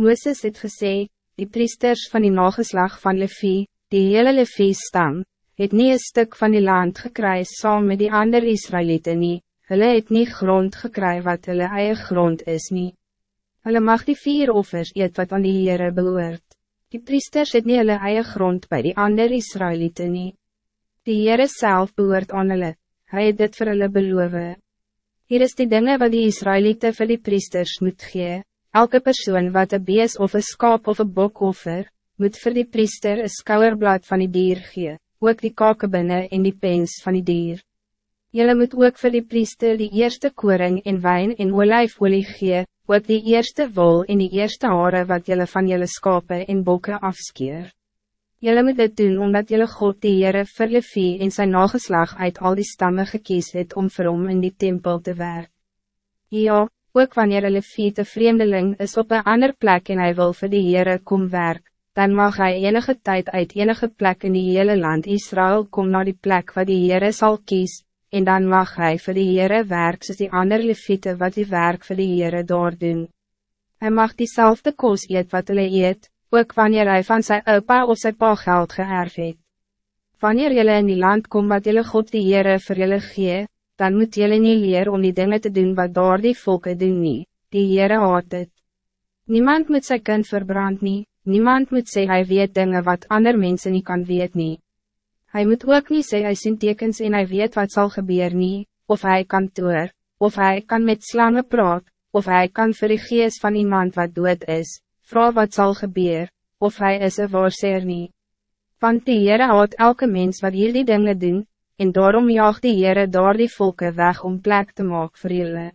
Mooses het gesê, die priesters van die nageslag van Levi, die hele Levi stam, het nie een stuk van die land gekry saam met die andere Israëlieten nie, hulle het nie grond gekry wat hulle eie grond is nie. Hulle mag die vier offers eet wat aan die Heere behoort. Die priesters het nie hulle eie grond bij die andere Israëlieten nie. Die Heere self behoort aan hulle, hy het dit vir hulle beloof. Hier is die dingen wat die Israëlieten vir die priesters moet gee. Elke persoon wat een bees of een skaap of een bok offer, moet vir die priester een skouwerblad van die dier gee, ook die kakebinne en die pens van die dier. Jelle moet ook vir die priester die eerste koring en wijn en olijfolie gee, ook die eerste wol en die eerste haren wat jullie van jullie skape en bokken afskeer. Jullie moet dit doen omdat jullie God die Heere vir Levi en zijn nageslag uit al die stammen gekies het om vir hom in die tempel te werken. Ja, ook wanneer een Levi te vreemdeling is op een ander plek en hij wil vir die Heere kom werk, dan mag hij enige tijd uit enige plek in die hele land Israël kom naar die plek waar die Heere zal kiezen en dan mag hij voor de Heere werk soos die ander leviete wat die werk voor de Heere daar doen. Hy mag diezelfde koos eet wat hulle eet, ook wanneer hij van zijn opa of zijn pa geld geërf het. Wanneer jullie in die land kom wat jullie God die Heere vir julle gee, dan moet jullie niet leer om die dingen te doen wat daar die volke doen nie, die Heere haat het. Niemand moet zijn kind verbrand nie, niemand moet sê hy weet dingen wat ander mensen niet kan weet nie. Hij moet ook niet zeggen hij sien tekens en hij weet wat zal gebeuren nie, of hij kan toer, of hij kan met slangen praat, of hij kan vir die gees van iemand wat dood is, vrouw wat zal gebeuren, of hij is een waarseer nie. Want die Heere houdt elke mens wat hier die dingen doen, en daarom jaag die Heere daar die volke weg om plek te maken voor jullie.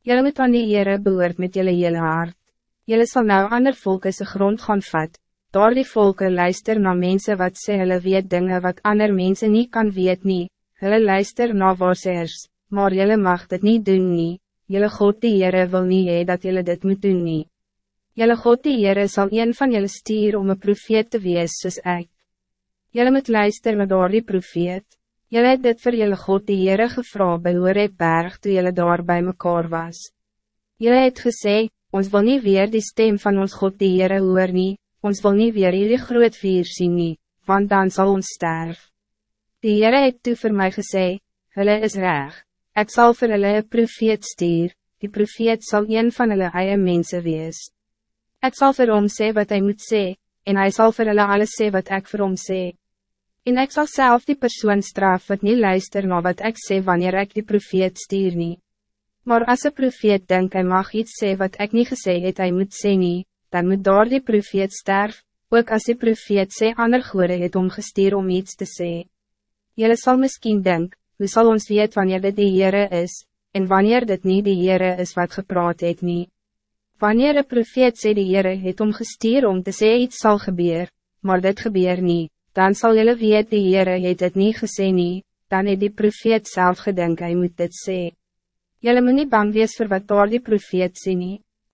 Jullie moet aan die Heere behoort met jullie hele hart. Jullie zal nou ander volke se grond gaan vat, Daar die volken luister naar mensen wat sê hulle weet dingen wat ander mensen niet kan weet nie, hulle luister na waarsers, maar jullie mag dit niet doen nie, jullie God die Heere wil nie hee dat jullie dit moet doen nie. Jullie God die Heere sal een van jullie stier om een profeet te wees soos ek. Jullie moet luister naar daar die profeet, jullie het dit vir jullie God die Heere gevra by berg toe jullie daar bij mekaar was. Jullie het gesê, ons wil niet weer die stem van ons God die Heere hoor nie, ons wil niet weer jullie groot vier zien nie, want dan zal ons sterf. Die Heere het toe vir my gesê, hulle is reg, ek sal vir hulle een profeet stuur, die profeet zal een van hulle eie mense wees. Ek sal vir hom sê wat hij moet sê, en hij zal vir hulle alles sê wat ik vir hom sê. En ek sal self die persoon straf wat niet luister na wat ik sê wanneer ik die profeet stuur nie. Maar als een profeet denkt hij mag iets sê wat ik niet gesê het hy moet sê nie, dan moet daar die profeet sterf, ook als die profeet sê ander goede het omgestuur om iets te sê. Jylle sal miskien denk, hoe zal ons weet wanneer dit die Heere is, en wanneer dit niet die Heere is wat gepraat het nie. Wanneer een profeet sê die Heere het omgestuur om te sê iets zal gebeuren, maar dit gebeur niet, dan zal jylle weet die Heere het het niet gesê nie, dan het die profeet zelf gedink hy moet dit sê. Jylle moet nie bang wees vir wat daar die profeet sê nie.